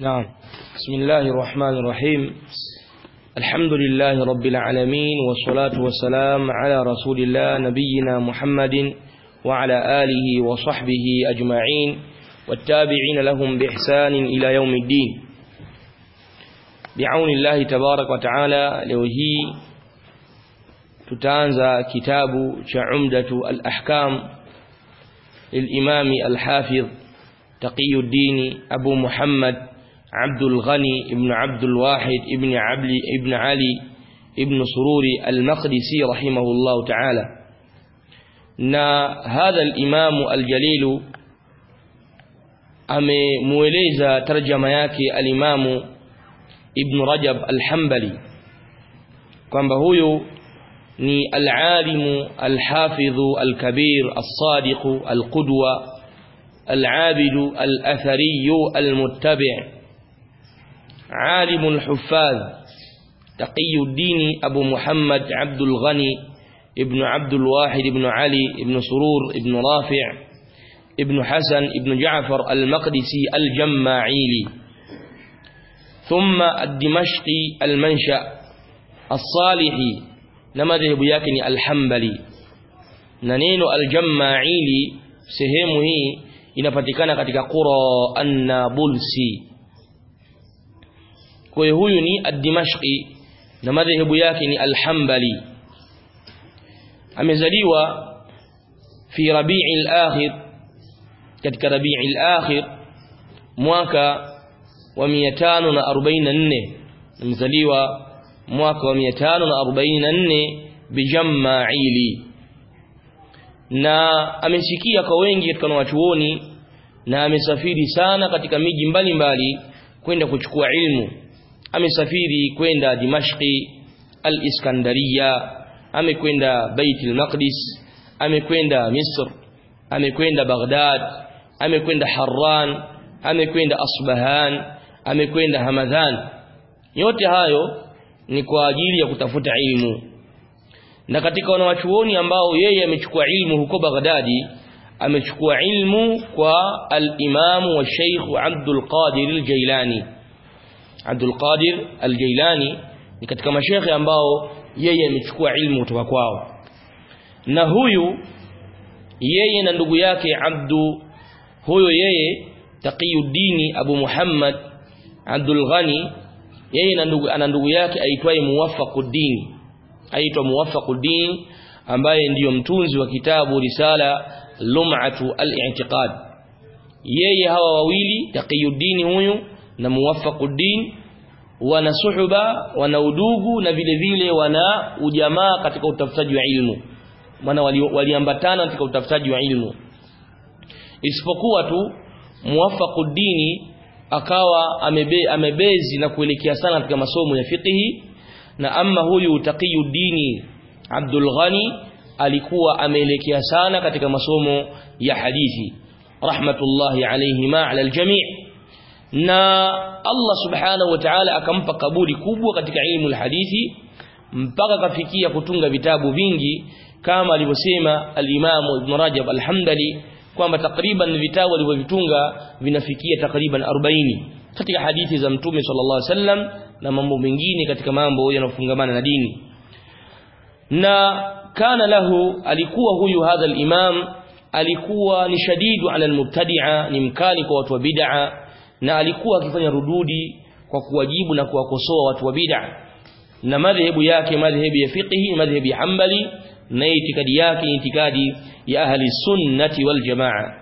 نعم. بسم الله الرحمن الرحيم. الحمد لله رب العالمين والصلاة والسلام على رسول الله نبينا محمد وعلى آله وصحبه أجمعين والتابعين لهم بإحسان إلى يوم الدين. بعون الله تبارك وتعالى لوهي تتانزى كتاب شعمدة الأحكام للإمام الحافظ تقي الدين أبو محمد عبد الغني ابن عبد الواحد ابن عبلي ابن علي ابن سروري المقدسي رحمه الله تعالى. نا هذا الإمام الجليل أمي مويليزا ترجم ياكي الإمام ابن رجب الحنبلي. كما هو ني العالم الحافظ الكبير الصادق القدوة العابد الأثري المتبع. عالم الحفاظ تقي الدين أبو محمد عبد الغني ابن عبد الواحد ابن علي ابن سرور ابن رافع ابن حسن ابن جعفر المقدسي الجماعيلي. ثم الدمشقي المنشأ الصالحي نمذهب يكني الحنبلي. ننين الجماعيلي hii inapatikana katika qura an-Nabulsi kwa hiyo huyu ni ad-Dimashqi na madhehebu yake ni al-Hanbali amezaliwa fi Rabi'il Akhir katika Rabi'il Akhir mwaka wa 544 amezaliwa mwaka wa 544 bijamma'ili. Na amesikia kwa wengi katika wanachuoni na amesafiri sana katika miji mbalimbali kwenda kuchukua ilmu amesafiri kwenda Dimashqi al-Iskandariya amekwenda Bait al-Maqdis amekwenda Misr amekwenda Baghdad amekwenda Harran amekwenda Asbahan amekwenda Hamadhan. Yote hayo ni kwa ajili ya kutafuta ilmu. Na katika wanawachuoni ambao yeye amechukua ilmu huko Baghdadi amechukua ilmu kwa al-Imam wa Sheikh Abdul Qadir al-Jailani Abdul Qadir al-Jailani ni katika mashekhe ambao yeye amechukua ilmu kutoka kwao na huyu yeye na ndugu yake Abdu huyo yeye Taqiyuddin Abu Muhammad Abdul Ghani yeye na ndugu ana ndugu yake aitwaye Muwaffaquddin aitwa Muwaffaquddin ambaye ndiyo mtunzi wa kitabu risala Lum'atu al-i'tiqad yeye hawa wawili Taqiyuddin huyu na muwafaquddin wana suhuba wana udugu na vile vile wana ujamaa katika utafutaji wa ilmu. Maana waliambatana wali katika utafutaji wa ilmu. Isipokuwa tu Muwaffaquddin akawa amebe, amebezi na kuelekea sana katika masomo ya fiqhi. Na ama huyu Taqiyuddin Abdul Ghani alikuwa ameelekea sana katika masomo ya hadithi. Rahmatullahi alayhima ala aljami' na Allah subhanahu wa ta'ala akampa kabuli kubwa katika ilmu alhadithi mpaka kafikia kutunga vitabu vingi kama alivyosema al-Imam Ibn Rajab al-Hamdali kwamba takriban vitabu alivyovitunga vinafikia takriban 40 katika hadithi za Mtume sallallahu alaihi wasallam na mambo mengine katika mambo yanayofungamana na dini. Na kana lahu alikuwa huyu hadha al-imam alikuwa ni shadidu ala al-mubtadi'a ni mkali kwa watu wa bid'a na alikuwa akifanya rududi kwa kuwajibu na kuwakosoa watu wa bid'a. Na madhhabu yake madhhabu ya fiqhi madhhabu ya Hanbali na itikadi yake itikadi ya ahli sunnati wal jamaa.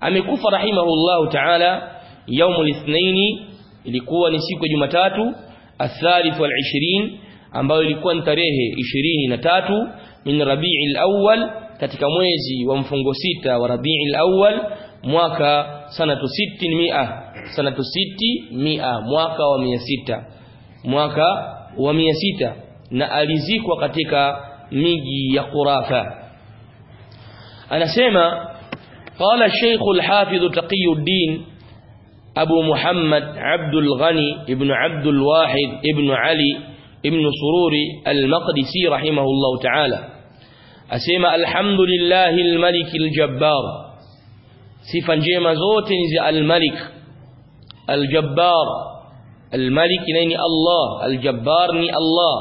Amekufa rahimahullahu ta'ala يوم الاثنين ilikuwa ni siku ya Jumatatu athalith wal 20 ambayo ilikuwa ni tarehe 23 min rabi'il Awwal katika mwezi wa mfungo sita wa rabi'il Awwal mwaka sanatu 600 sanatu 600 mwaka wa 600 mwaka wa 600 na alizikwa katika miji ya Qurafa anasema qala Sheikh al-Hafidh Taqiyuddin أبو محمد عبد الغني ابن عبد الواحد ابن علي ابن سرور المقدسي رحمه الله تعالى أسمى الحمد لله الملك الجبار sifa njema zote ni za al-Malik الجبار. الملك نين الله الجبار ني الله.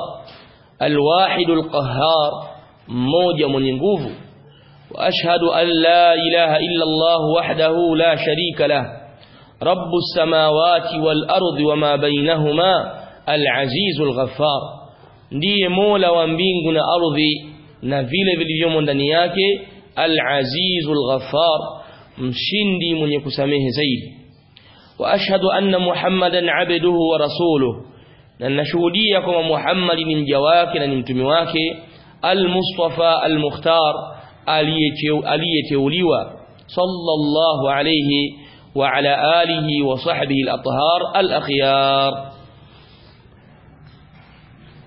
الواحد القهار موجة من ينقوف وأشهد أن لا إله إلا الله وحده لا شريك له. رب السماوات والأرض وما بينهما العزيز الغفار. ndiye mola wa mbingu na ardhi na vile vilivyomo ndani yake al-azizul ghaffar mshindi mwenye kusamehe zaidi wa ashhadu anna muhammadan abduhu wa rasuluhu na nashuhudia kwamba muhammad ni mja wake na ni mtume wake al-mustafa al-mukhtar aliyeteuliwa sallallahu alayhi wa ala alihi wa sahbihi al-athhar al-akhyar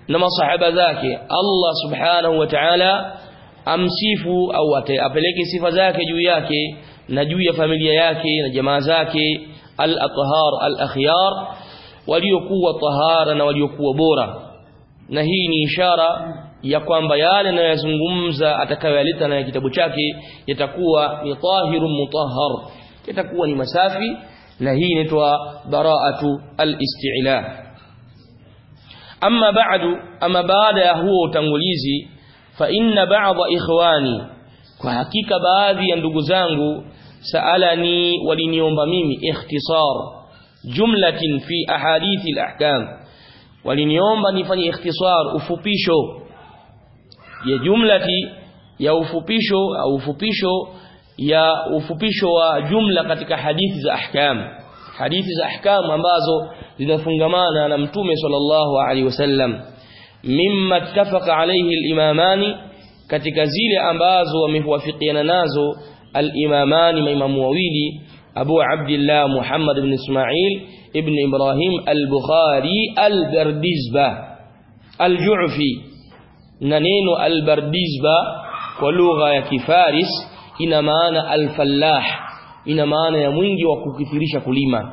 na masahaba zake Allah subhanahu wa ta'ala amsifu au apeleke sifa zake juu yake na juu ya familia yake na jamaa zake al-athhar al-akhyar waliokuwa tahara na waliokuwa bora na hii ni ishara ya kwamba yale anayozungumza atakayoyaleta na kitabu chake yatakuwa ni tahirun mutahhar yatakuwa ni masafi na hii inaitwa bara'atu al-isti'la amma ba'du ama baada ya huo utangulizi fa inna ba'dha ikhwani kwa hakika baadhi ya ndugu zangu سألني ولنيوم بميمي اختصار جملة في أحاديث الأحكام. ولنيوم بني اختصار أفوبيشو يا جملة يا أفوبيشو أو أفوبيشو يا أفوبيشو وجملة قتك حديث الأحكام حديث الأحكام من فنجمان لنفنغمانا نمتومي صلى الله عليه وسلم. مما اتفق عليه الإمامان katika zile بازو wamewafikiana nazo الإمامان إمام وويدي أبو عبد الله محمد بن إسماعيل ابن إبراهيم البخاري البرديزبا الجعفي. ننينو البرديزبا ولغة كفارس إنمان الفلاح إنمان يمونجي وكثيرش كليما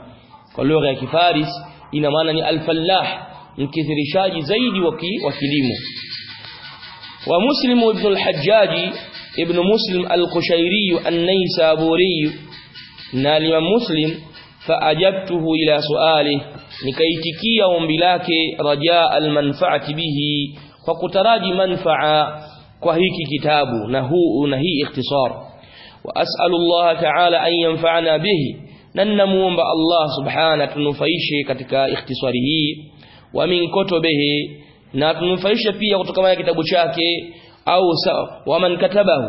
ولغة كفارس إنمان الفلاح كثيرشاج زيد وكليم ومسلم ابن ومسلم ابن الحجاج ابن مسلم القشيري النيسابوري نالم مسلم فأجبته إلى سؤاله نكيتكي ومبلاك رجاء المنفعة به فقتراج منفعة كهيك كتاب نهو نهي اختصار. وأسأل الله تعالى أن ينفعنا به ننمون الله سبحانه تنفيشه كتك اختصاره. ومن كتبه نتنفيشه فيه كتك ما كتب شاكه أو ومن كتبه.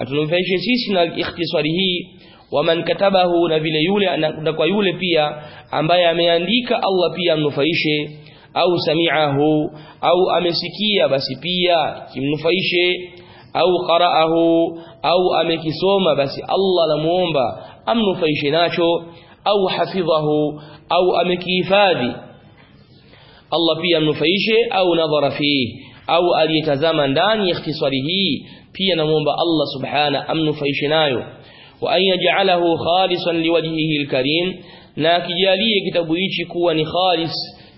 أتنفعش سيسنا الاختصار هي. ومن كتبه نفل يولي نقوى يولي بيا أم بيا من ديك الله بيا نفعش أو سمعه. أو أمسكي بس بيا كم نفعش أو قرأه. أو أمكسوم بس الله لمومبا أم نفعش ناشو. أو حفظه. أو أمكي فادي. الله بيا نفعش أو نظر فيه. Au aliyetazama ndani ya ikhtisari hii pia namuomba Allah subhana amnufaishe nayo. Wa an yaj'alahu khalisan liwajhihi alkarim na akijalie kitabu hichi kuwa ni khalis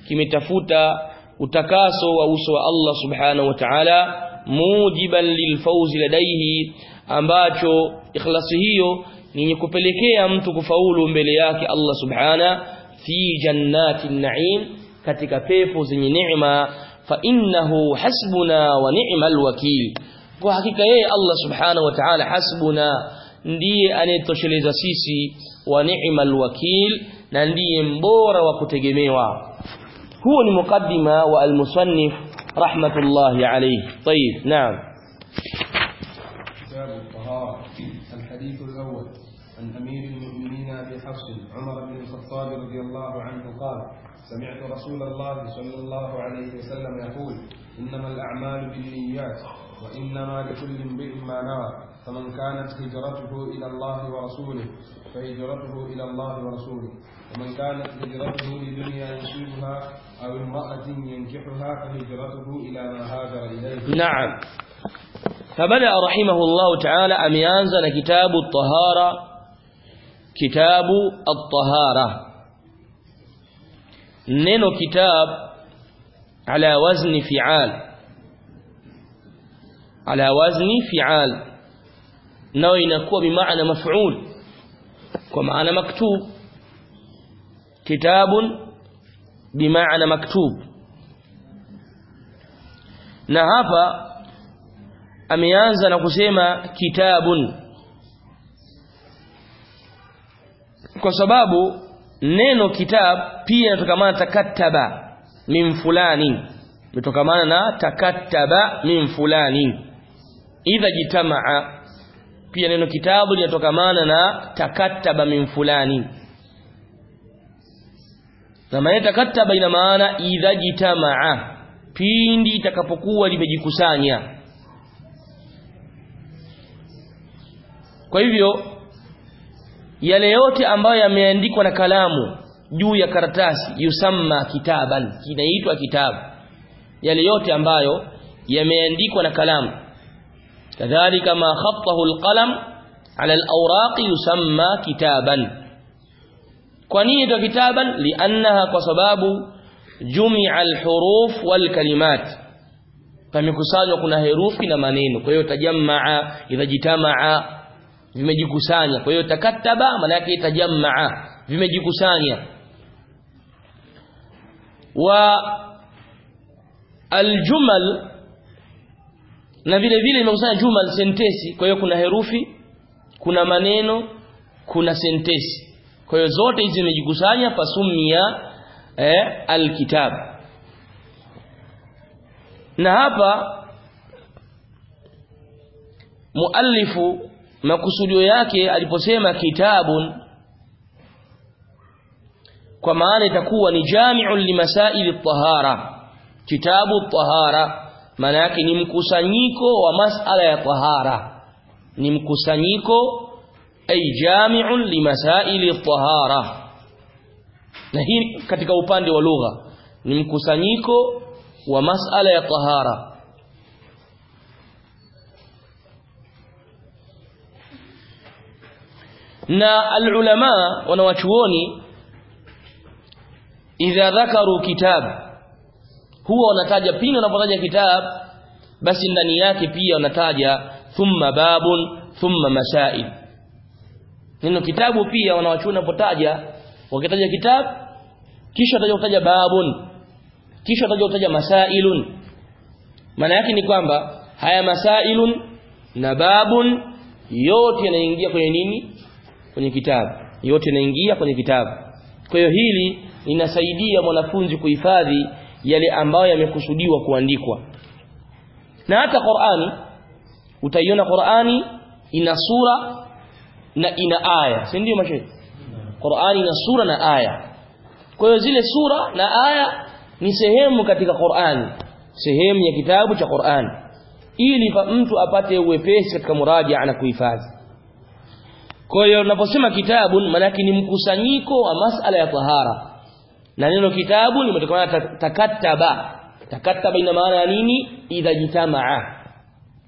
kimetafuta utakaso wa uso wa Allah subhanahu wa ta'ala mujiban lilfauzi ladaihi ambacho ikhlasi hiyo ni kupelekea mtu kufaulu mbele yake Allah subhana fi jannatin na'im katika pepo zenye neema fa innahu hasbuna wa ni'mal wakil kwa hakika yeye Allah subhanahu wa ta'ala hasbuna ndiye anayetosheleza sisi wa ni'mal wakil na ndiye mbora wa kutegemewa huo ni mukaddima wa al-musannif rahmatullahi alayhi طيب نعم كتاب الطهارة الحديث الأول عن أمير المؤمنين أبي حفص عمر بن الخطاب رضي الله عنه قال سمعت رسول الله صلى الله عليه وسلم يقول إنما الأعمال بالنيات وإنما لكل امرئ ما نوى فمن كانت هجرته إلى الله ورسوله فهجرته إلى الله ورسوله. ومن كانت هجرته لدنيا يصيبها أو امرأة ينكحها فهجرته إلى ما هاجر إليه. نعم. فبدأ رحمه الله تعالى أميانزا كتاب الطهارة كتاب الطهارة. Neno kitab ala wazni fi'al. Ala wazni fi'al. Nao inakuwa bimaana maf'ul. Kwa maana maktub. Kitabun bimaana maktub. Na hapa ameanza na kusema kitabun. Kwa sababu neno kitab pia inatokamana takattaba min fulani. Inatokamana na takattaba min fulani. Idha jitamaa pia neno kitabu linatokamana na takattaba min fulani. Na maana takattaba ina maana idha jitamaa pindi itakapokuwa limejikusanya. Kwa hivyo yale yote ambayo yameandikwa na kalamu juu ya karatasi yusamma kitaban kinaitwa kitabu yale yote ambayo yameandikwa na kalamu. Kadhalika ma khattahu alqalam ala alawraq yusamma kitaban. Kwa nini ndio kitaban? Liannaha kwa sababu jumia alhuruf walkalimat. Pamekusanywa kuna herufi na maneno. Kwa hiyo tajammaa idha jitamaa vimejikusanya. Kwa hiyo takattaba maana yake tajammaa vimejikusanya. Wa aljumal na vile vile imekusanya jumal sentesi. Kwa hiyo kuna herufi kuna maneno kuna sentesi. Kwa hiyo zote hizi zimejikusanya pasumia eh, alkitab. Na hapa muallifu makusudio yake aliposema kitabun kwa maana itakuwa ni jami'un limasaili tahara kitabu tahara maana yake ni mkusanyiko wa masala ya tahara. Ni mkusanyiko ay jami'un limasaili tahara na hii katika upande wa lugha ni mkusanyiko wa masala ya tahara na alulama wanawachuoni idha dhakaru kitab huwa wanataja pindi wanapotaja kitab basi ndani yake pia wanataja thumma babun thumma masail. Neno kitabu pia wanawachuoni wanapotaja wakitaja kitab kisha wataja kutaja babun kisha wataja kutaja masailun. Maana yake ni kwamba haya masailun na babun yote yanaingia kwenye nini kwenye kitabu. Yote naingia kwenye kitabu. Kwa hiyo hili linasaidia mwanafunzi kuhifadhi yale ambayo yamekusudiwa kuandikwa. Na hata Qur'ani utaiona Qur'ani ina sura na ina aya. Si ndio mashaikh Qur'ani ina sura na aya. Kwa hiyo zile sura na aya ni sehemu katika Qur'ani. Sehemu ya kitabu cha Qur'ani. Ili mtu apate uwepesi katika muraja na kuhifadhi kwa hiyo unaposema kitabu maana ni mkusanyiko wa masala ya tahara. Na neno kitabu limetokana na takattaba takattaba ina maana ya nini? Idha jitamaa.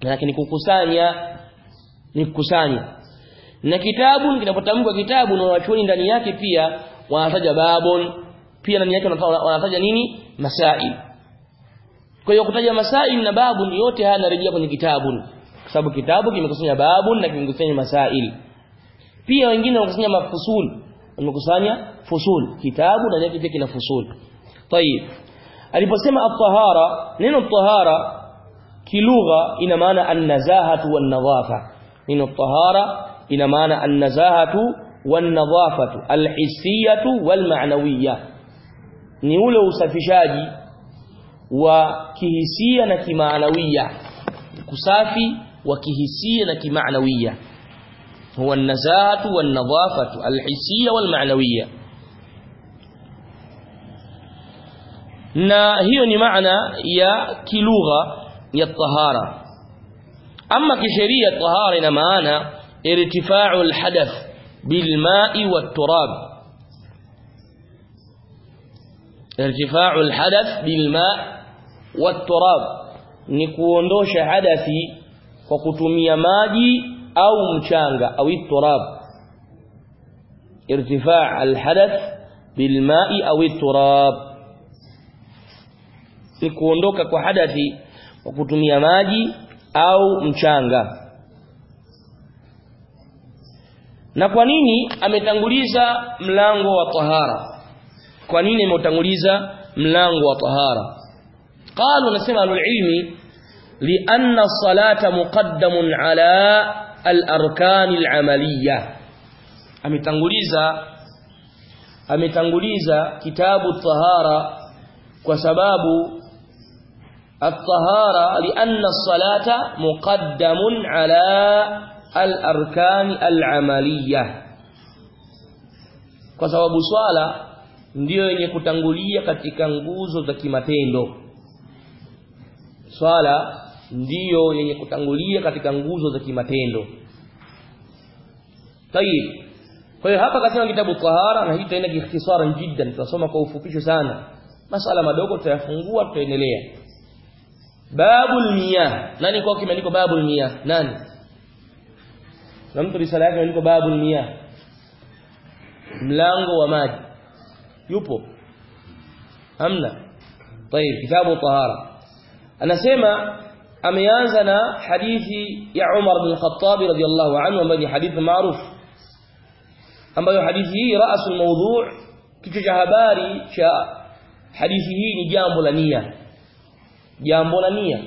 Maana ni kukusanya ni kukusanya. Na kitabu kinapotamkwa kitabu na wachuoni ndani yake pia wanataja babon pia ndani yake wanataja nini? Masail. Kwa hiyo kutaja masail na babun yote haya yanarejea kwenye kitabu kwa sababu kitabu kimekusanya babun na kimekusanya masail pia wengine wanakusanya mafusul wamekusanya fusul kitabu ndani yake pia kina fusul tayib aliposema at-tahara neno at-tahara kilugha ina maana an-nazahatu wan-nadhafa neno at-tahara ina maana an-nazahatu wan-nadhafatu al-hissiyatu wal-ma'nawiyya ni ule usafishaji wa kihisia na kimaanawia kusafi wa kihisia na kimaanawia هو النزاهة والنظافة الحسية والمعنوية. نا هي معنى يا كلغه يا الطهارة. أما كشرية الطهارة انما أنا ارتفاع الحدث بالماء والتراب. ارتفاع الحدث بالماء والتراب. نكوندوش حدثي وكتمي ماجي au mchanga au turab. Irtifaa alhadath bilma'i au turab. Ni kuondoka kwa hadathi kwa kutumia maji au mchanga. Na kwa nini ametanguliza mlango wa tahara? Kwa nini ameutanguliza mlango wa tahara? قالوا نسمع العلم لان الصلاه مقدم ala al-arkani al-amaliya ametanguliza ametanguliza kitabu tahara kwa sababu at-tahara lianna as-salata muqaddamun ala al-arkani al-amaliya kwa sababu swala ndiyo yenye kutangulia katika nguzo za kimatendo. Swala ndiyo yenye kutangulia katika nguzo za kimatendo. Tayib kwa hiyo hapa katika kitabu tahara na hii tutaenda kiikhtisara jiddan tutasoma kwa ufupisho sana. Masala madogo tutayafungua tutaendelea. Babul miyah nani kwa kimeandikwa babul miyah nani? Na mtu risala yake imeandikwa babul miyah mlango wa maji. Yupo? Hamna tayib kitabu tahara. Anasema ameanza na hadithi ya Umar bin Khattab radhiyallahu anhu ambayo ni hadithi maarufu ambayo hadithi hii rasul mawdhu' kichwa cha habari cha hadithi hii ni jambo la nia jambo la nia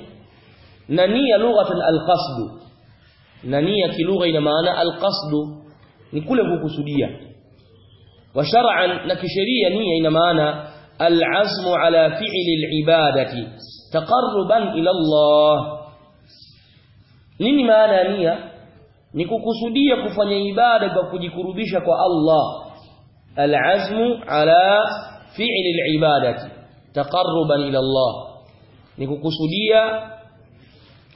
na nia lughatan alqasd na nia kilugha ina maana alqasd ni kule kukusudia wa shar'an na kisheria nia ina maana alazmu ala fi'li alibadati تقربا إلى الله. نيني معنى نيا نيكوكسودية كفانيا عبادة كوكوكوربيشة كو الله العزم على فعل العبادة تقربا إلى الله نيكوكسودية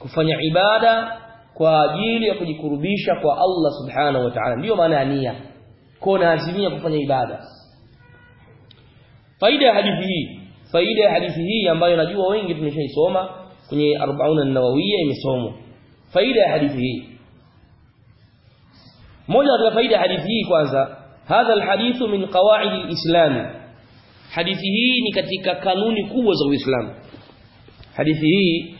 كفانيا عبادة كواجيل كوكوربيشة كو الله سبحانه وتعالى ليو معنى نيا كو نازمية كفانيا عبادة فإذا هدفه faida ya hadithi hii ambayo najua wengi tumeshaisoma kwenye 40 an-nawawiyya imesomwa faida ya hadithi hii moja katika faida ya hadithi hii kwanza hadha alhadithu min qawaid alislam hadithi hii ni katika kanuni kubwa za Uislamu hadithi hii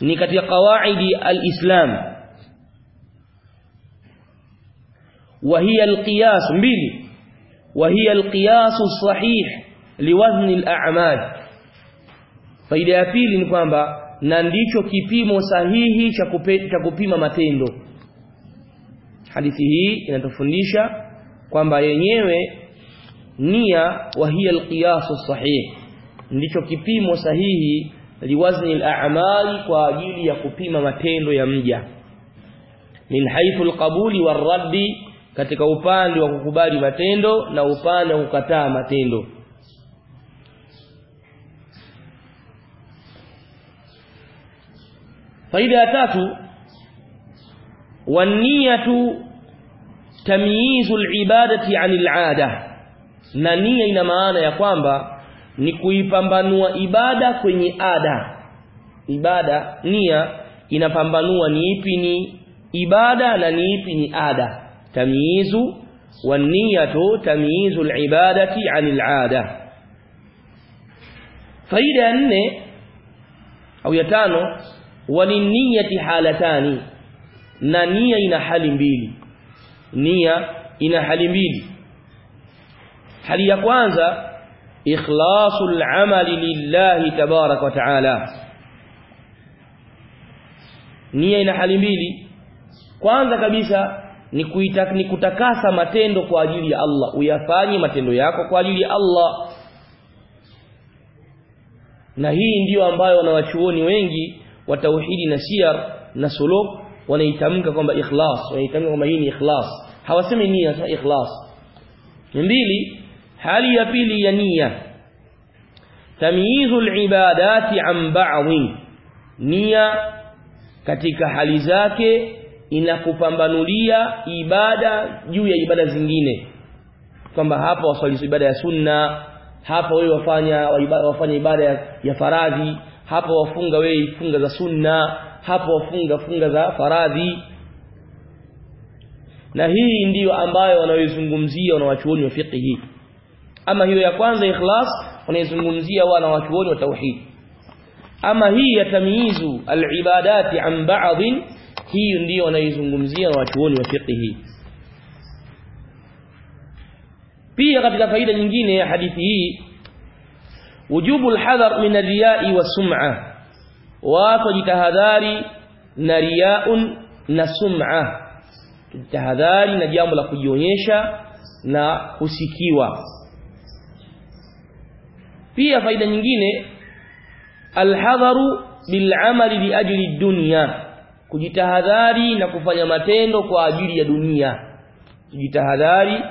ni katika qawaidi alislam وهي القياس mbili وهي القياس الصحيح liwazni al-a'mal. Faida ya pili ni kwamba na ndicho kipimo sahihi cha kupima matendo. Hadithi hii inatufundisha kwamba yenyewe nia wa hiya alqiyas sahih ndicho kipimo sahihi liwazni al-a'mal kwa ajili ya kupima matendo ya mja. Min haythu alqabuli warraddi katika upande wa kukubali matendo na upande wa kukataa matendo. Faida ya tatu waniyatu tamyizul al-ibadati 'anil 'ada na nia ina maana ya kwamba ni kuipambanua ibada kwenye ada. Ibada nia inapambanua ni ipi ni ibada na ni ipi ni ada. Tamyizu waniyatu tamyizu alibadati anil ada faida ya nne au ya tano waliniyati halatani. Na nia ina hali mbili. Nia ina hali mbili. Hali ya kwanza ikhlasul amali lillahi tabarak wa taala. Nia ina hali mbili. Kwanza kabisa ni kuita, ni kutakasa matendo kwa ajili ya Allah. Uyafanye matendo yako kwa ajili ya Allah. Na hii ndiyo ambayo wanawachuoni wengi wa tauhidi na siyar na suluk wanaitamka kwamba ikhlas wanaitamka kwamba hii ni ikhlas. Hawasemi nia sasa ikhlas. Mbili hali ya pili ya nia. Tamyizul ibadati an ba'dhi. Nia katika hali zake inakupambanulia ibada juu ya ibada zingine. Kwamba hapa waswali ibada ya sunna hapa wewe wafanya wafanya ibada ya, ya faradhi hapa wafunga wewe funga za sunna hapa wafunga funga za faradhi. Na hii ndiyo ambayo wanaoizungumzia wanawachuoni wa fiqh ama hiyo ya kwanza ikhlas wanaizungumzia wana wanawachuoni wa tauhid. Ama hii ya tamyizu alibadati an ba'd hii ndiyo wanaizungumzia wanawachuoni wa fiqh pia katika faida nyingine ya hadithi hii wujubu alhadhar min arriyai wa was-sum'a watu jitahadhari na riyaun na sum'a jitahadhari na jambo la kujionyesha na kusikiwa. Pia faida nyingine alhadharu bil'amali liajli dunya. Kujitahadhari na kufanya matendo kwa ajili ya dunia. Kujitahadhari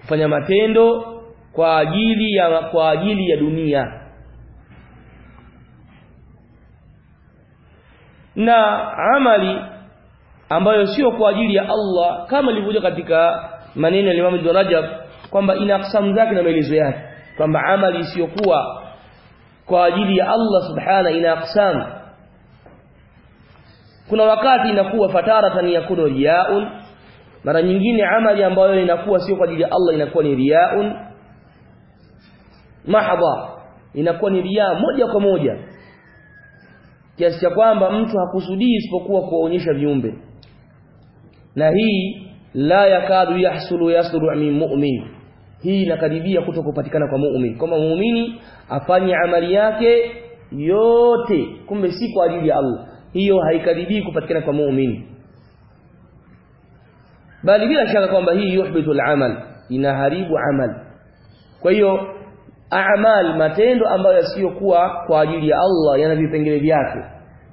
kufanya matendo kwa ajili ya kwa ajili ya dunia. Na amali ambayo sio kwa ajili ya Allah kama ilivyokuja katika maneno ya Imam Rajab kwamba ina aksamu zake na maelezo yake kwamba amali isiyokuwa kwa ajili ya Allah subhana ina aksamu. Kuna wakati inakuwa fataratan yakunu riaun mara nyingine amali ambayo inakuwa sio kwa ajili ya Allah inakuwa ni riyaun mahdha inakuwa ni riya moja kwa moja. Kiasi cha kwamba mtu hakusudii isipokuwa kuwaonyesha viumbe. Na hii la yakadu yahsulu yasru min mu'min. Hii inakaribia kutokupatikana kwa muumini kama muumini afanye amali yake yote kumbe si kwa ajili ya Allah. Hiyo haikaribii kupatikana kwa muumini bali bila shaka kwamba hii yuhbitu al-amal inaharibu amal. Kwa hiyo a'mal matendo ambayo yasiyokuwa kwa ajili ya Allah yana vipengele vyake.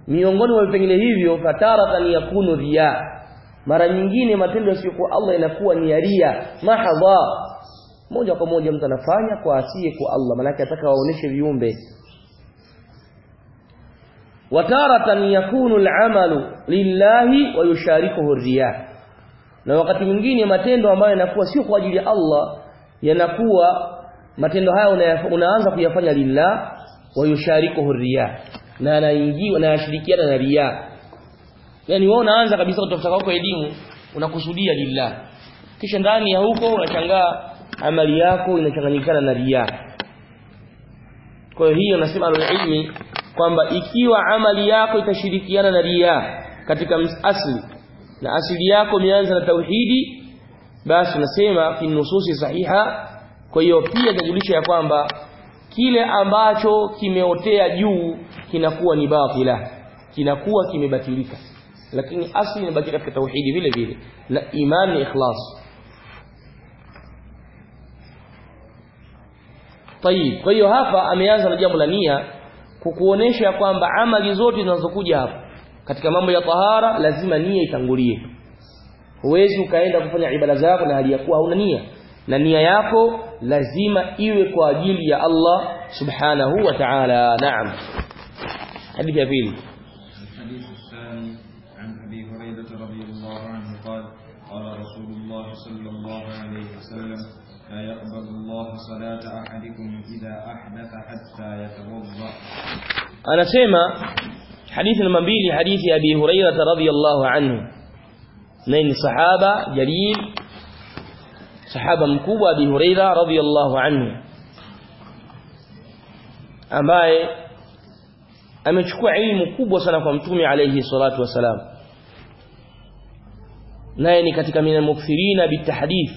Miongoni mwa vipengele hivyo fataratan yakunu riya. Mara nyingine matendo yasiyokuwa Allah yanakuwa ni ria mahadha. Moja kwa moja mtu anafanya kwa asiye kwa Allah maana ataka waoneshe viumbe. Wataratan yakunu al-amalu lillahi wa yusharikuhu riya. Na wakati mwingine matendo ambayo yanakuwa sio kwa ajili ya Allah yanakuwa matendo haya unaanza kuyafanya lillah wa yusharikuhu riya. Na anaingiwa na yashirikiana na riya. Yani wewe unaanza kabisa kutafuta kwako elimu unakusudia lillah. Kisha ndani ya huko unashangaa amali yako inachanganyikana na riya. Kwa hiyo nasema alilmi kwamba ikiwa amali yako itashirikiana na riya katika asli na asili yako imeanza na tauhidi basi nasema fi nususi sahiha kwa hiyo pia inajulisha ya kwamba kile ambacho kimeotea juu kinakuwa ni batila kinakuwa kimebatilika. Lakini asli inabaki katika tauhidi vile vile na imani ikhlas. Tayib kwa hiyo hapa ameanza na jambo la nia kukuonesha kwamba amali zote zinazokuja hapa katika mambo ya tahara lazima nia itangulie. Huwezi ukaenda kufanya ibada zako na hali ya kuwa hauna nia na nia yako lazima iwe kwa ajili ya Allah subhanahu wa ta'ala naam hadithi ya pili لا أنا سيما حديث المنبيل حديث أبي هريرة رضي الله عنه من صحابة جليل sahaba mkubwa Abi Hurairah radhiyallahu anhu ambaye amechukua elimu kubwa sana kwa mtume alayhi salatu wasalam naye ni katika mina mukthirina bitahdith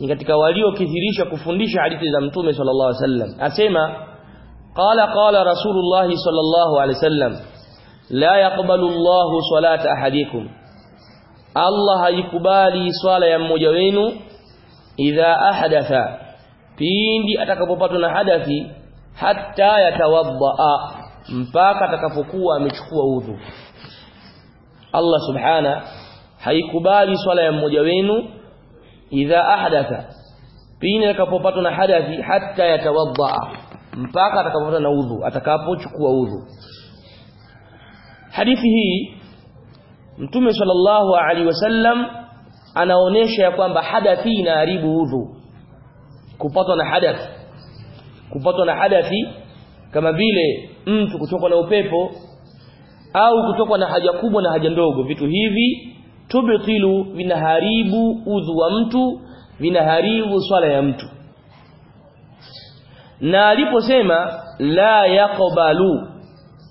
ni katika waliokithirisha kufundisha hadithi za mtume sallallahu alaihi wasallam asema qala qala rasulullah sallallahu alaihi wasallam la yaqbalu Allahu salata ahadikum Allah haikubali swala ya mmoja wenu idha ahdatha pindi atakapopatwa na hadathi hatta yatawadda mpaka atakapokuwa amechukua udhu Allah subhana haikubali swala ya mmoja wenu idha ahdatha pindi atakapopatwa na hadathi hata yatawadda mpaka atakapopata na udhu atakapochukua udhu hadithi hii Mtume sallallahu alaihi wasallam anaonesha ya kwamba hadathi inaharibu udhu. Kupatwa na hadathi. Kupatwa na hadathi kama vile mtu kutokwa na upepo au kutokwa na haja kubwa na haja ndogo. Vitu hivi tubtilu vinaharibu udhu wa mtu vinaharibu swala ya mtu. Na aliposema la yaqbalu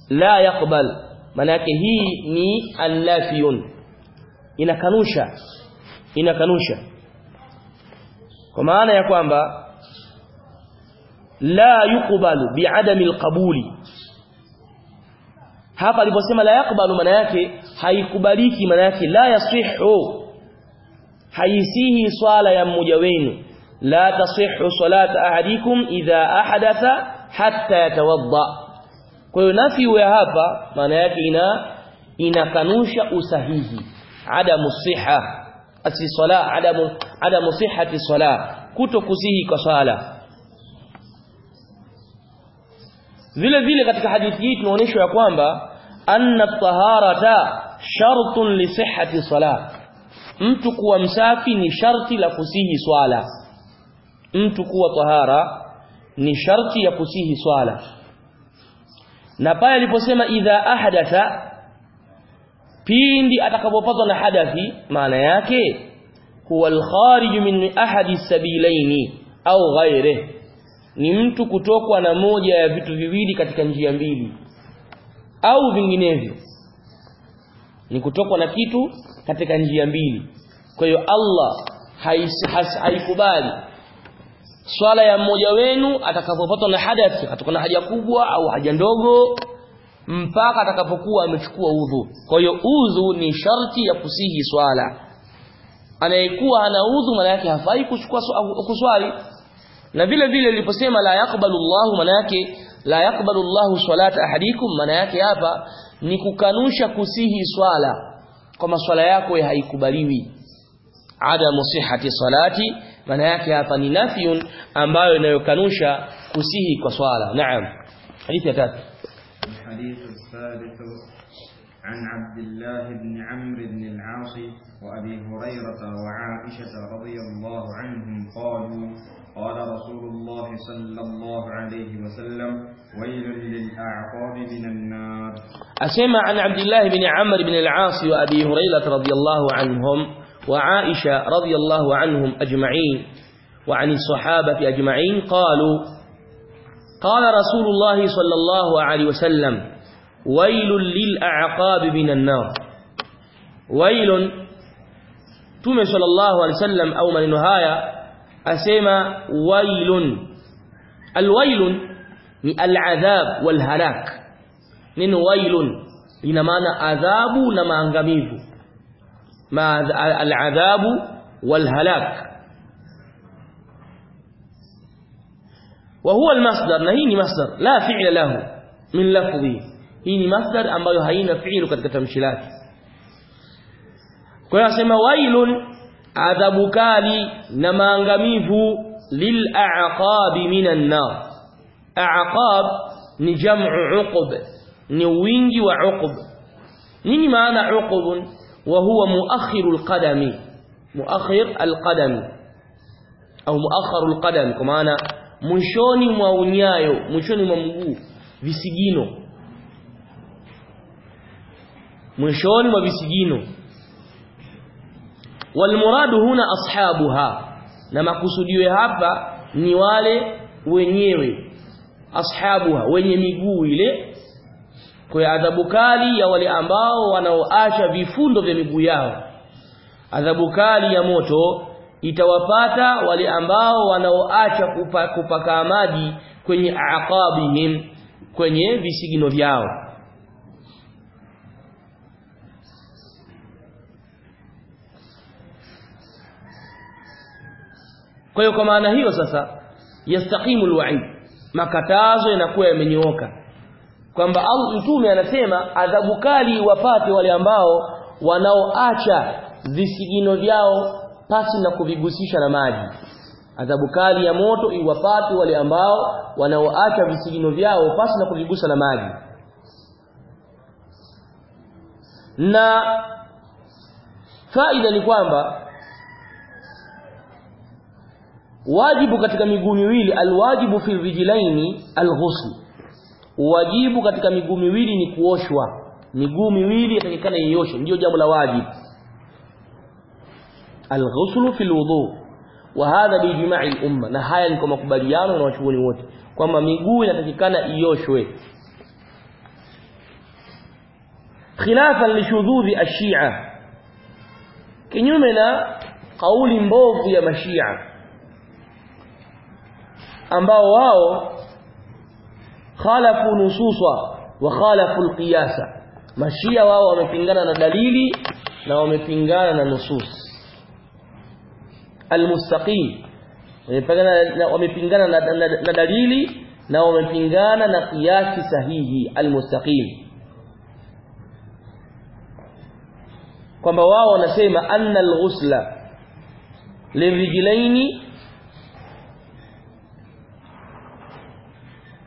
la yaqbal maana yake hii ni annafiyun inakanusha inakanusha kwa maana ya kwamba la yuqbalu bi'adami alqabuli hapa aliposema la yakbalu maana yake haikubaliki maana yake la yasihu haisihi swala ya mmoja wenu la tasihhu salatu ahadikum idha ahadatha hatta yatawadda kwa hiyo nafi ya hapa maana yake ina inakanusha usahihi. Adamu siha asi sala adamu adamu sihhati sala kuto kusihi kwa sala vile vile katika hadithi hii tunaonyeshwa ya kwamba anna taharata shartun li sihhati sala mtu kuwa msafi ni sharti la kusihi swala. Mtu kuwa tahara ni sharti ya kusihi swala na pale aliposema idha ahdatha pindi atakapopatwa na hadathi maana yake huwa al-kharij min ahadi sabilaini au ghaire ni mtu kutokwa na moja ya vitu viwili katika njia mbili au vinginevyo ni kutokwa na kitu katika njia mbili. Kwa hiyo Allah haikubali swala ya mmoja wenu atakapopatwa na hadathi atakuwa na haja kubwa au haja ndogo mpaka atakapokuwa amechukua udhu. Kwa hiyo udhu ni sharti ya kusihi swala. Anayekuwa ana udhu maana yake hafai kuchukua kuswali. Na vile vile niliposema la yakbalu Allahu maana yake la yakbalu Allahu salata ahadikum maana yake hapa ni kukanusha kusihi swala. Kwa maswala yako haikubaliwi. Adamu sihhati salati maana yake hapa ni nafyun ambayo inayokanusha kusihi kwa swala. Naam. Hadithi ya tatu. الحديث الثالث عن عبد الله بن عمرو بن العاص وأبي هريرة وعائشة رضي الله عنهم قالوا قال رسول الله صلى الله عليه وسلم ويل للأعقاب من النار أسمع عن عبد الله بن عمرو بن العاص وأبي هريرة رضي الله عنهم وعائشة رضي الله عنهم أجمعين وعن الصحابة أجمعين قالوا قال رسول الله صلى الله عليه وسلم ويل للأعقاب من النار. ويل تومي صلى الله عليه وسلم أو من asema wailun alwailun ni aladhab walhalak neno wailun ina maana adhabu na maangamivu ما العذاب والهلاك. وهو المصدر نهيني مصدر. لا فعل له من لفظه. هيني مصدر أما يهين فعل قد تمشلات كنا سيما ويل عذاب كالي نما انغميه للأعقاب من النار. أعقاب نجمع عقب نوينج وعقب. نيني معنى عقب؟ Huwa muakhirul qadami muakhir alqadami au muakharul qadami kwa maana mwishoni mwa unyayo mwishoni mwa mguu visigino. Mwishoni mwa visigino. Walmuradu huna ashabuha na makusudiwe hapa ni wale wenyewe ashabuha wenye miguu ile kwa adhabu kali ya wale ambao wanaoacha vifundo vya miguu yao. Adhabu kali ya moto itawapata wale ambao wanaoacha kupa, kupaka maji kwenye aqabihim kwenye visigino vyao. Kwa hiyo kwa maana hiyo sasa yastaqimu alwa'id makatazo yanakuwa yamenyooka kwamba mtume anasema adhabu kali wapate wale ambao wanaoacha visigino vyao pasi na kuvigusisha na maji. Adhabu kali ya moto iwapate wale ambao wanaoacha visigino vyao pasi na kuvigusa na maji. Na faida ni kwamba wajibu katika miguu miwili alwajibu fi rijlaini alghusl wajibu katika miguu miwili ni kuoshwa. Miguu miwili yatakikana ioshwe. Ndio jambo la wajibu. Alghusl fi alwudu wa hadha bi ijma'i al-umma. Na haya ni kwa makubaliano na wachuoni wote. Kwamba miguu inatakikana ioshwe. Khilafan li shudhudhi ash-shi'a. Kinyume na kauli mbovu ya mashia. Ambao wao khalafu nususwa wa khalafu alqiyasa. Mashia wao wamepingana na dalili na wamepingana na nusus. Almustaqim wamepingana na, dalili na wamepingana na kiasi sahihi almustaqim. Kwamba wao wanasema anna alghusla lirijlaini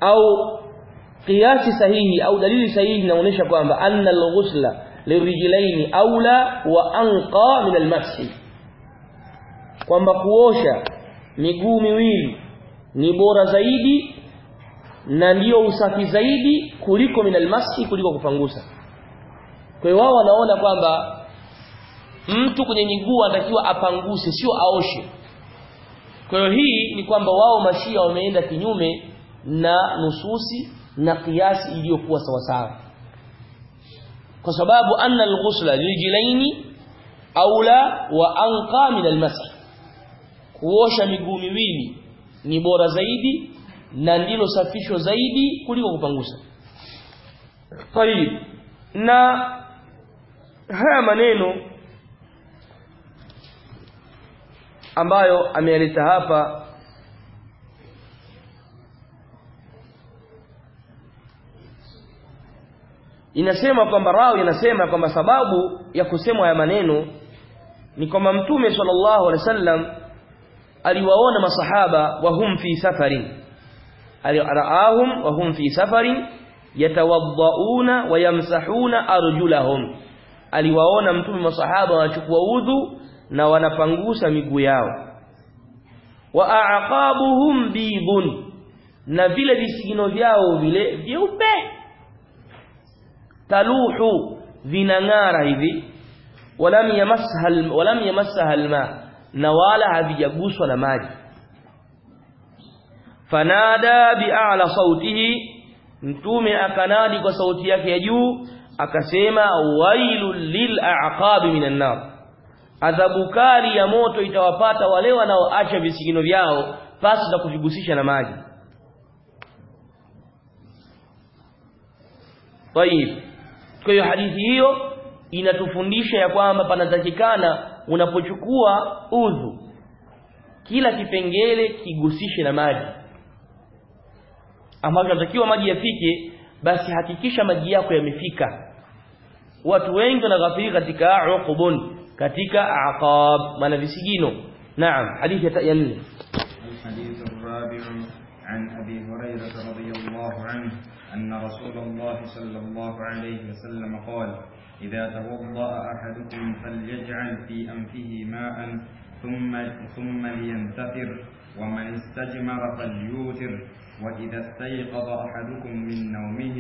au kiasi sahihi au dalili sahihi inaonyesha kwamba anna alghusla lirijlaini aula wa anqa min almashi kwamba kuosha miguu miwili ni bora zaidi na ndiyo usafi zaidi kuliko min almashi kuliko kupangusa. Kwa hiyo wao wanaona kwamba mtu kwenye miguu anatakiwa apanguse sio aoshe. Kwa hiyo hii ni kwamba wao mashia wameenda kinyume na nususi na kiasi iliyokuwa sawasawa. Kwa sababu anna al-ghusla lijilaini aula wa anqa min al-masah kuosha miguu miwili ni bora zaidi na ndilo safisho zaidi kuliko kupangusa. Tayib na haya maneno ambayo ameleta hapa inasema kwamba rawi inasema kwamba sababu ya kusemwa ya maneno ni kwamba mtume sallallahu alaihi wasallam aliwaona masahaba wa hum fi safarin wa hum fi safarin yatawaddauna wa yamsahuna arjulahum. Aliwaona mtume masahaba wanachukua udhu na wanapangusa miguu yao. Wa aqabuhum bidun na vile visigino vyao vile vyeupe taluhu zinang'ara hivi. Walam yamassaha walam yamassaha alma na wala havijaguswa na maji. Fanada bi'ala sautihi mtume akanadi kwa sauti yake ya juu akasema wailul lil a'qabi minan nar. Adhabu kali ya moto itawapata wale wanaoacha visigino vyao pasi na kuvigusisha na maji. Tayib kwa hiyo hadithi hiyo inatufundisha ya kwamba panatakikana unapochukua udhu kila kipengele kigusishe na maji. Ambapo unatakiwa maji yafike basi hakikisha maji yako yamefika. Watu wengi wanaghafiri katika uqubun katika aqab maana visigino. Naam hadithi ya 4 hadithi rabi'u an abi hurairah أن رسول الله صلى الله عليه وسلم قال إذا توضأ أحدكم فليجعل في أنفه ماء ثم ثم لينتثر ومن استجمر فليوتر وإذا استيقظ أحدكم من نومه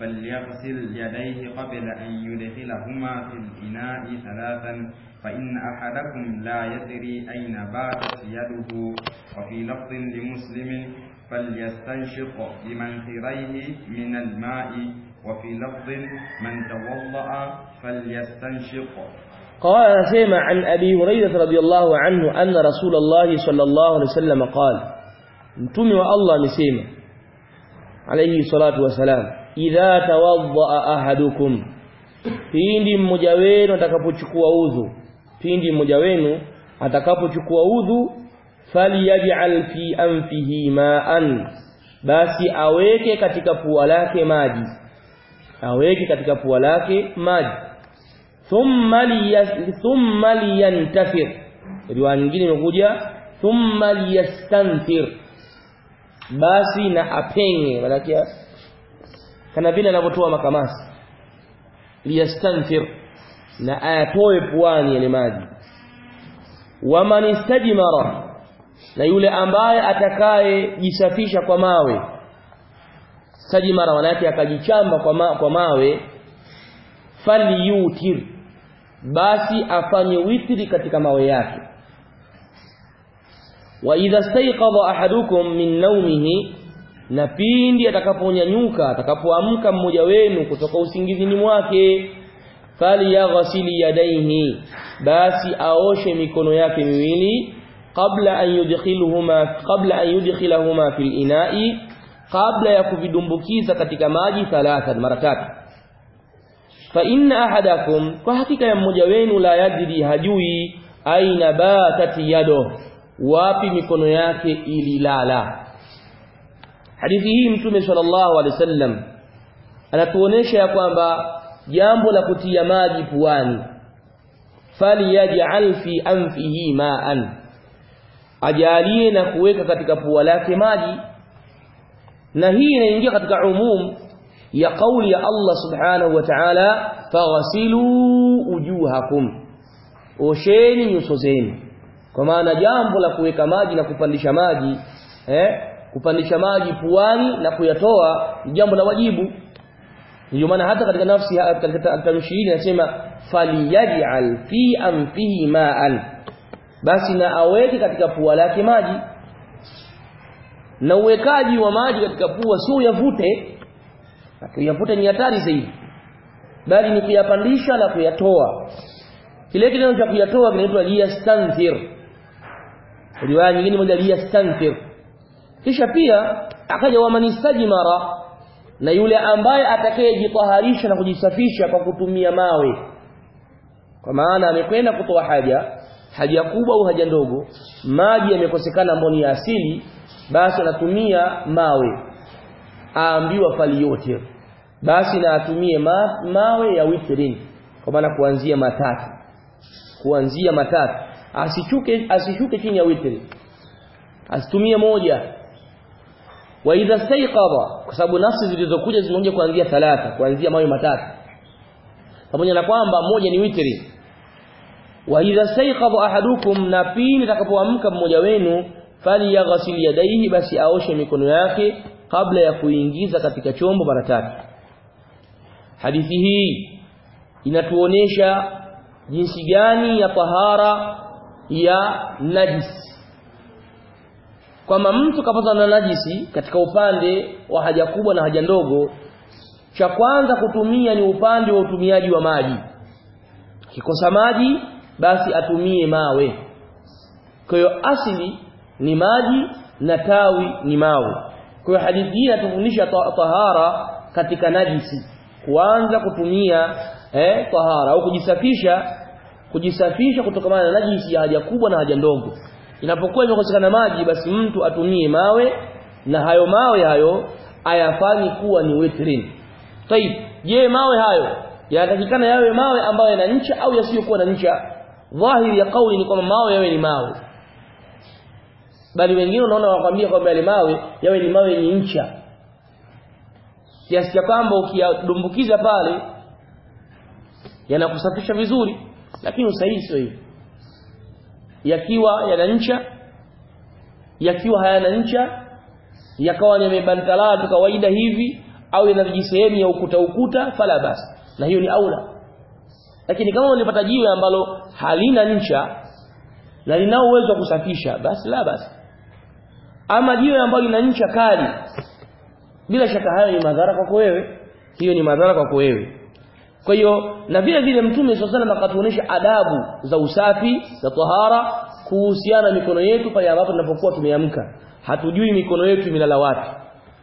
فليغسل يديه قبل أن يدخلهما في الإناء ثلاثا فإن أحدكم لا يدري أين باتت يده. وفي لفظ لمسلم فليستنشق بمنخريه من الماء وفي لفظ من توضأ فليستنشق. قال سيما عن أبي هريرة رضي الله عنه أن رسول الله صلى الله عليه وسلم قال متومي والله نسيما عليه الصلاة والسلام. idha tawadda ahadukum pindi mmoja wenu atakapochukua udhu. pindi mmoja wenu atakapochukua udhu falyaj'al fi anfihi ma'an. Basi aweke katika pua lake maji. Aweke katika pua lake maji. Thumma thumma liyantafir riwaya nyingine imekuja. Thumma liyastanthir. Basi na apenge. Maana kana vile anavyotoa makamasi. Liyastanthir. Na ayatoe puani yale maji. Wa man istajmara na yule ambaye atakaye jisafisha kwa mawe. Saji mara yake akajichamba kwa, ma, kwa mawe. Falyutir basi afanye witri katika mawe yake. Wa idha stayqadha ahadukum min nawmihi. Na pindi atakaponyanyuka atakapoamka mmoja wenu kutoka usingizini mwake. Fali yaghsili yadaihi basi aoshe mikono yake miwili قبل أن يدخلهما قبل أن يدخلهما في الإناء قبل يكفي دمبكيس كتك ماجي ثلاثا مرتات فإن أحدكم كهتك يمجوين لا يدري هجوي أين باتت يده؟ وفي مكنياك إلي لالا حديثه متوم صلى الله عليه وسلم. أنا تونيش يا قوانبا يامبو لكتي ماجي فواني. فليجعل في أنفه ماءً. أن. Ajalie na kuweka katika pua lake maji. Na hii inaingia katika umum ya kauli ya Allah subhanahu wa ta'ala faghsilu wujuhakum. Osheni nyuso zenu. Kwa maana jambo la kuweka maji na kupandisha maji eh kupandisha maji puani na kuyatoa jambo la wajibu. Ndio maana hata katika nafsi katika tamshi hili anasema faliyaj'al fi anfihi ma'an basi na aweke katika pua lake maji. Na uwekaji wa maji katika pua sio uyavute. Yavute ni hatari zaidi. Bali ni kuyapandisha na kuyatoa. Kile kitendo cha kuyatoa kinaitwa liyastanthir. Riwaya nyingine moja liyastanthir. Kisha pia akaja wa manistajmara na yule ambaye atakayejitaharisha na kujisafisha kwa kutumia mawe. Kwa maana amekwenda kutoa haja haja kubwa au haja ndogo maji yamekosekana ambayo ni asili basi anatumia mawe. Aambiwa fali yote. Basi na atumie ma, mawe ya witrin kwa maana kuanzia matatu. Kuanzia matatu. Asichuke asishuke chini ya witri asitumie moja. Wa idha stayqadha. Kwa sababu nafsi zilizokuja zinakuja kuanzia thalatha kuanzia mawe matatu. Pamoja na kwamba moja ni witri wa idha stayqadha ahadukum na pili takapoamka mmoja wenu falyaghsil yadayhi basi aoshe mikono yake kabla ya kuingiza katika chombo mara tatu. Hadithi hii inatuonesha jinsi gani ya tahara ya najis. Kwamba mtu kapata na najisi katika upande wa haja kubwa na haja ndogo cha kwanza kutumia ni upande wa utumiaji wa maji. Kikosa maji basi atumie mawe. Kwa hiyo asili ni maji na tawi ni mawe. Kwa hiyo hadithi hii inatufundisha tahara katika najisi. Kuanza kutumia eh, tahara au kujisafisha kujisafisha kutokana na najisi ya haja kubwa na haja ndogo. Inapokuwa imekosekana maji basi mtu atumie mawe na hayo mawe hayo ayafanyi kuwa ni wetrin. Tayib je mawe hayo yanatakikana yawe mawe ambayo yana ncha au yasiyokuwa na ncha dhahiri ya kauli ni kwamba mawe yawe ni mawe. Bali wengine unaona wakwambia kwamba yale mawe yawe ni mawe yenye ncha. Kiasi cha kwamba ukiyadumbukiza pale yanakusafisha vizuri lakini usahihi sio hivyo yakiwa yana ncha yakiwa hayana ncha yakawa yamebantalaa tu kawaida hivi au yana vijisehemu ya ukuta ukuta fala basi na hiyo ni aula lakini kama ulipata jiwe ambalo halina ncha na lina uwezo wa kusafisha basi la basi. Ama jiwe ambalo lina ncha kali bila shaka hayo ni madhara kwako wewe. Hiyo ni madhara kwako wewe. Kwa hiyo na vile vile mtume swalla alayhi akatuonesha adabu za usafi za tahara kuhusiana mikono yetu pale ambapo tunapokuwa tumeamka. Hatujui mikono yetu imelala wapi.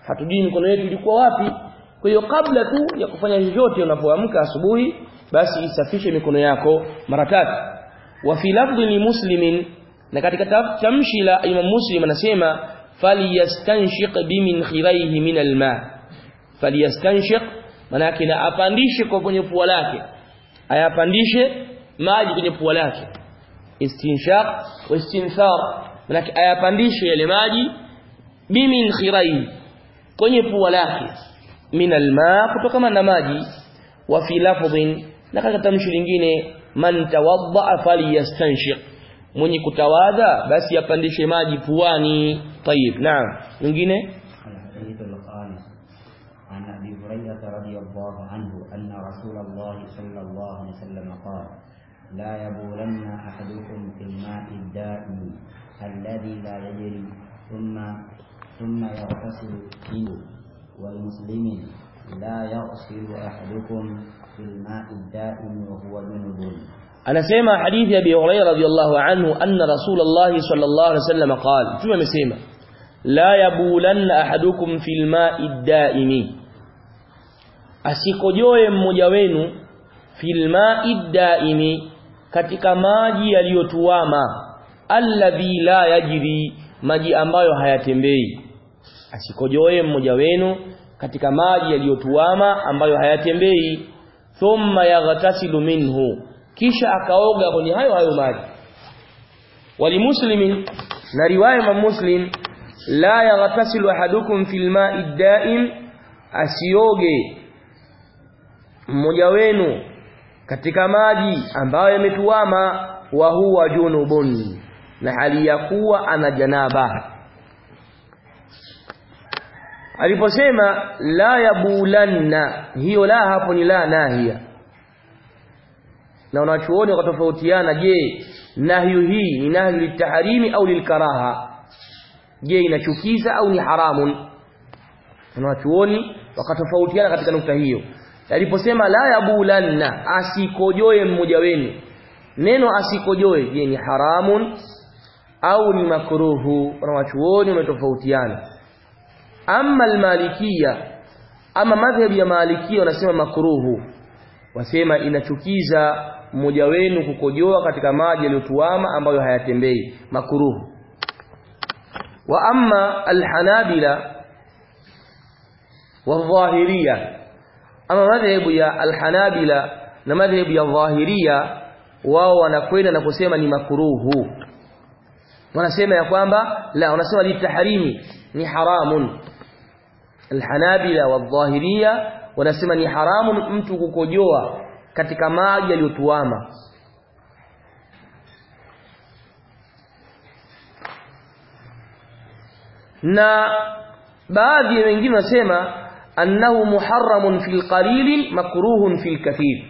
Hatujui mikono yetu ilikuwa wapi. Kwa hiyo kabla tu ya kufanya chochote unapoamka asubuhi basi isafishe mikono yako mara tatu wa fi lafdhi li muslimin na katika tamshi la Imam Muslim anasema falyastanshiq bimin khiraihi min alma falyastanshiq manake na apandishe kwa kwenye pua lake ayapandishe maji kwenye pua lake istinshaq wa istinthar manake ayapandishe yale maji bimin khiraihi kwenye pua lake min alma kutokana na maji wa fi lafdhin na katika tamshi lingine man tawadda falyastanshiq mwenye kutawadha basi apandishe maji puani. Tayib naam. Mwingine? الحديث الخامس عن ابي هريره رضي الله عنه ان رسول الله صلى الله عليه وسلم قال لا يبولن احدكم في الماء الدائم الذي لا يجري ثم ثم يغتسل منه ولمسلم لا يغسل احدكم anasema hadithi ya Abi Hurairah radhiyallahu anhu anna Rasulullah sallallahu alaihi wasallam qala mtume amesema la yabulanna ahadukum fil ma'i daimi asikojoe mmoja wenu fil ma'i daimi katika maji yaliyotuama alladhi la yajri maji ambayo hayatembei. Asikojoe mmoja wenu katika maji yaliyotuama ambayo hayatembei thumma yaghtasilu minhu. Kisha akaoga kwenye hayo hayo maji. Walimuslimin na riwaya ya muslim la yaghtasilu ahadukum fil ma'i daim asioge mmoja wenu katika maji ambayo yametuama wa huwa junubun na hali ya kuwa ana janaba aliposema la yabulanna hiyo la hapo ni la nahia. Na wanachuoni wakatofautiana je nahyu hii ni nahyu litaharimi au lilkaraha? Je inachukiza au ni haramun? Wanachuoni wakatofautiana katika nukta hiyo. Aliposema la yabulanna asikojoe mmoja wenu. Neno asikojoe je ni haramun au ni makruhu? Wanachuoni wametofautiana amma almalikia ama madhhabu ya malikia wanasema makruhu. Wasema inachukiza mmoja wenu kukojoa katika maji yaliyotuama ambayo hayatembei. Makruhu. Wa amma alhanabila wadhahiria ama madhhabu ya alhanabila na madhhabu ya dhahiria wao wanakwenda na kusema ni makruhu. Wanasema ya kwamba la wanasema litahrimi ni haramun alhanabila wadhahiria wanasema ni haramu mtu kukojoa katika maji yaliyotuama. Na baadhi wengine wanasema annahu muharramun fil qalil makruhun fil kathir.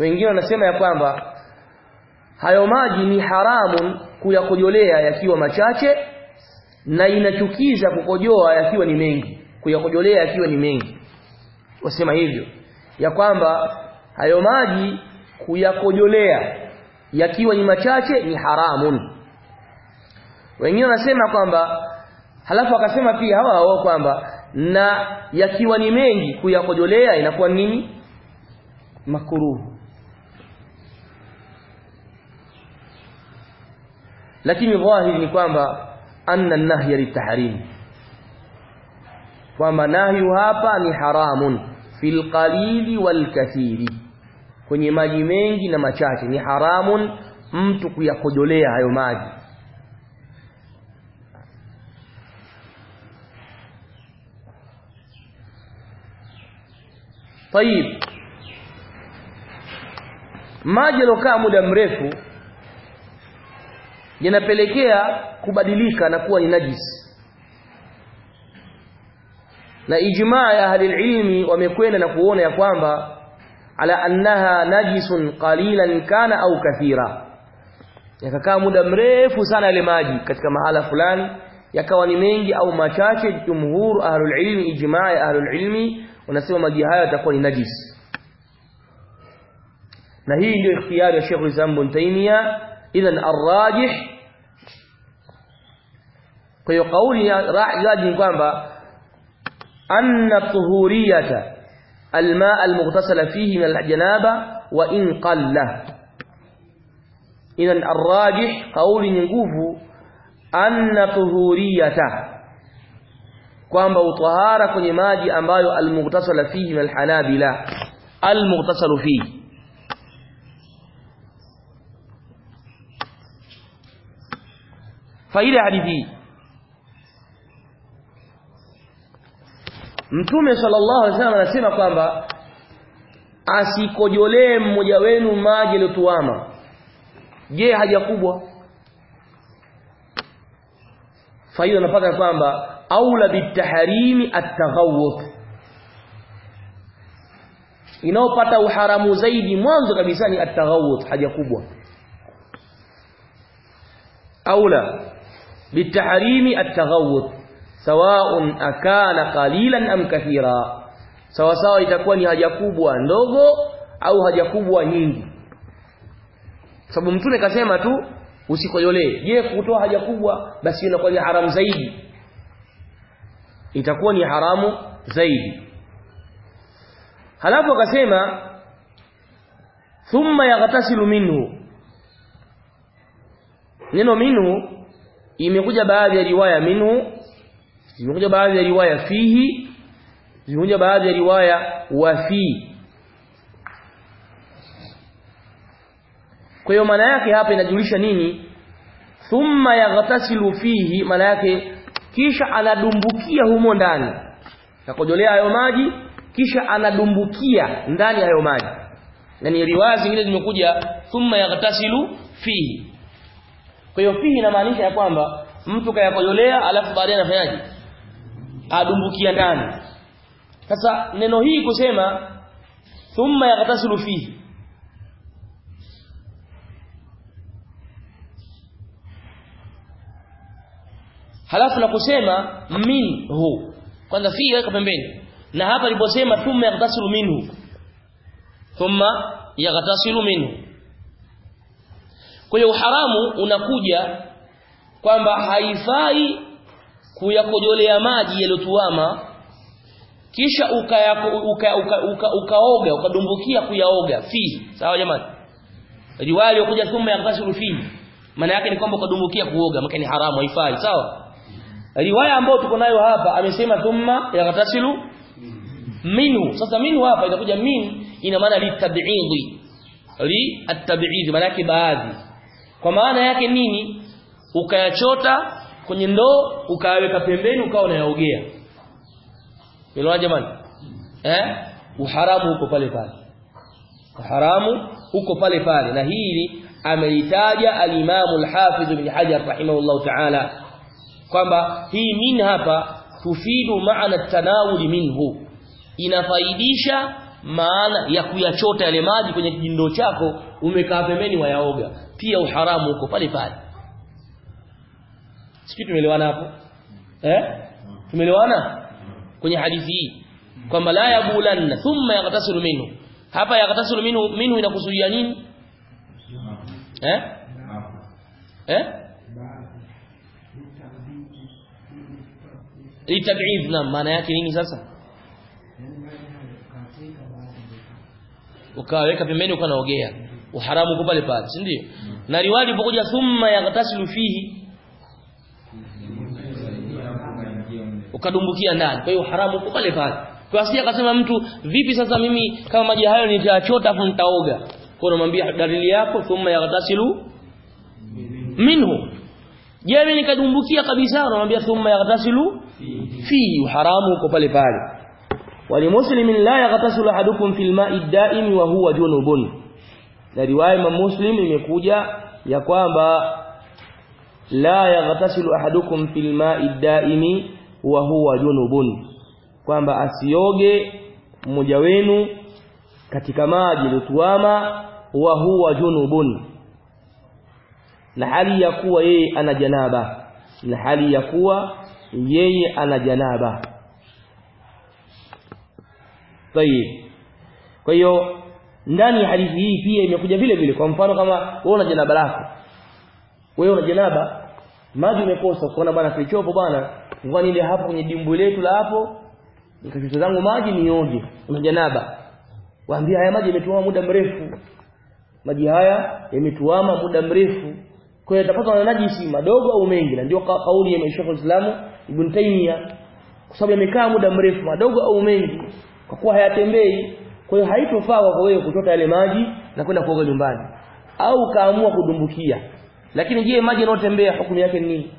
Wengine wanasema ya kwamba hayo maji ni haramun kuyakojolea yakiwa machache na inachukiza kukojoa yakiwa ni mengi kuyakojolea yakiwa ni mengi. Wasema hivyo. Ya kwamba hayo maji kuyakojolea yakiwa ni machache ni haramun. Wengine wanasema kwamba halafu akasema pia hawa hao kwamba na yakiwa ni mengi kuyakojolea inakuwa nini? Makuruhu lakini dhahiri ni kwamba anna nahya litahrim kwamba nahyu hapa ni haramun fil qalili wal kathiri kwenye maji mengi na machache ni haramun mtu kuyakojolea hayo maji طيب maji yalokaa muda mrefu yanapelekea kubadilika na kuwa ni najisi na ijmaa ya ahli ilmi wamekwenda na kuona ya kwamba ala annaha najisun qalilan kana au kathira. Yakakaa muda mrefu sana yale maji katika mahala fulani yakawa ni mengi au machache jumhur ahlul ilmi ijmaa ya ahlul ilmi wanasema maji hayo yatakuwa ni najis. Na hii ndio ikhtiyari ya Sheikh Islam bin إذا الراجح في قولي راجح قامبا أن الطهورية الماء المغتسل فيه من الجنابة وإن قل. إذا الراجح قولي نقول أن طهورية قامبا وطهارة كني ماجي أمبايو المغتسل فيه من الحنابلة المغتسل فيه. Faida hadithi Mtume sallallahu alaihi wasallam anasema kwamba asikojolee mmoja wenu maji yaliyotuama je haja kubwa? Faida napata kwamba aula bitaharimi at-taghawwut inaopata uharamu zaidi mwanzo kabisa ni at-taghawwut haja kubwa. Aula bitaharimi at-taghawud sawa'un akana qalilan am kathira sawa sawa itakuwa ni haja kubwa ndogo au haja kubwa nyingi. Sababu mtume kasema tu usikojolee je kutoa haja kubwa basi inakuwa ni haramu zaidi? Itakuwa ni haramu zaidi. Halafu akasema thumma yaghtasilu minhu. Neno minhu imekuja baadhi ya riwaya minhu zimekuja baadhi ya riwaya fihi zimekuja baadhi ya riwaya wa fi. Kwa hiyo maana yake hapa inajulisha nini? Thumma yaghtasilu fihi maana yake kisha anadumbukia humo ndani. Nakojolea hayo maji kisha anadumbukia ndani hayo maji. Na ni riwaya zingine zimekuja thumma yaghtasilu fihi kwa hiyo fihi inamaanisha ya kwamba mtu kayakojolea alafu baadaye anafanyaje? Adumbukia ndani. Sasa neno hii kusema thumma yaghtasilu fihi. Halafu na kusema minhu. Kwanza fi weka pembeni. Na hapa aliposema thumma yaghtasilu minhu. Thumma yaghtasilu minhu kwa hiyo uharamu unakuja kwamba haifai kuyakojolea maji yaliyotuama kisha ukayako, uka, uka, uka, ukaoga ukadumbukia kuyaoga. Fi sawa jamani? Riwaya iliyokuja thumma yaghtasilu fi maana yake ni kwamba ukadumbukia kuoga maana ni haramu haifai sawa? Riwaya ambayo tuko nayo hapa amesema thumma yaghtasilu minhu. Sasa minhu hapa inakuja min ina maana litab'idhi li at-tab'idhi maana yake baadhi kwa maana yake nini? Ukayachota kwenye ndoo ukaweka pembeni ukawa unayaogea. Elewa jamani. Eh? Uharamu huko pale pale. Uharamu huko pale pale. Na hili ameitaja alimamu al-Hafiz ibn Hajar rahimahullah ta'ala kwamba hii min hapa tufidu maana tanawuli minhu. Inafaidisha maana ya kuyachota yale maji kwenye kijindo chako umekaa pembeni wayaoga pia uharamu uko pale pale. Sisi tumeelewana hapo? Eh? Tumeelewana? Kwenye hadithi hii. Kwamba la yabulanna thumma yaghtasilu minhu. Hapa yaghtasilu minhu minhu inakusudia nini? Eh? Eh? Litab'id na maana yake nini sasa? Ukaweka pembeni ukanaogea uharamu uko pale pale si ndio? Na riwaya ipokuja thumma yaghtasilu fihi ukadumbukia ndani. Kwa hiyo haramu uko pale pale. Kwa asiye akasema mtu vipi sasa mimi kama maji hayo nitayachota afu nitaoga? Kwa namwambia dalili yako thumma yaghtasilu minhu. Je mimi nikadumbukia kabisa? Namwambia thumma yaghtasilu fi haramu uko pale pale. Walimuslimin la yaghtasilu ahadukum fil ma'i daimi wa huwa junubun na riwaya ya muslim imekuja ya kwamba la yaghtasilu ahadukum fil ma'i daimi wa huwa junubun. Kwamba asioge mmoja wenu katika maji lutuama wa huwa junubun. Na hali ya kuwa yeye ana janaba. Na hali ya kuwa yeye ana janaba. Tayib kwa hiyo ndani ya hadithi hii pia imekuja vile vile. Kwa mfano kama wewe una janaba lako. Wewe una janaba maji umekosa kuona bwana kilichopo bwana ngoja nile hapo kwenye dimbwi letu la hapo nikachota zangu maji nioge una janaba. Waambia haya maji yametuama muda mrefu. Maji haya yametuama muda mrefu. Kwa hiyo tapata na najisi madogo au mengi. Na ndio kauli ya Sheikh Uislamu Ibn Taymiyyah kwa sababu yamekaa muda mrefu madogo au mengi. Kwa kuwa hayatembei kwa hiyo haitofaa kwa wewe kuchota yale maji na kwenda kuoga nyumbani. Au kaamua kudumbukia. Lakini je maji yanayotembea hukumu yake ni nini?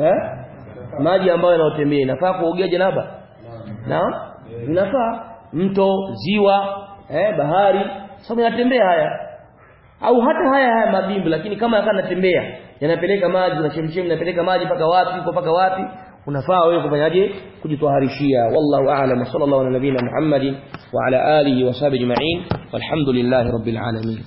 Eh? Maji ambayo yanayotembea inafaa kuogea janaba? Na inafaa. Mto ziwa eh bahari. Sababu yanatembea haya. Au hata haya haya mabimbi lakini kama yakana yanatembea yanapeleka maji na chemchemi yanapeleka maji paka wapi kwa paka wapi unafaa wewe kufanyaje kujitwaharishia wallahu a'lam sallallahu ala nabina muhammadin wa ala alihi wa sahbihi ajma'in walhamdulillahi alamin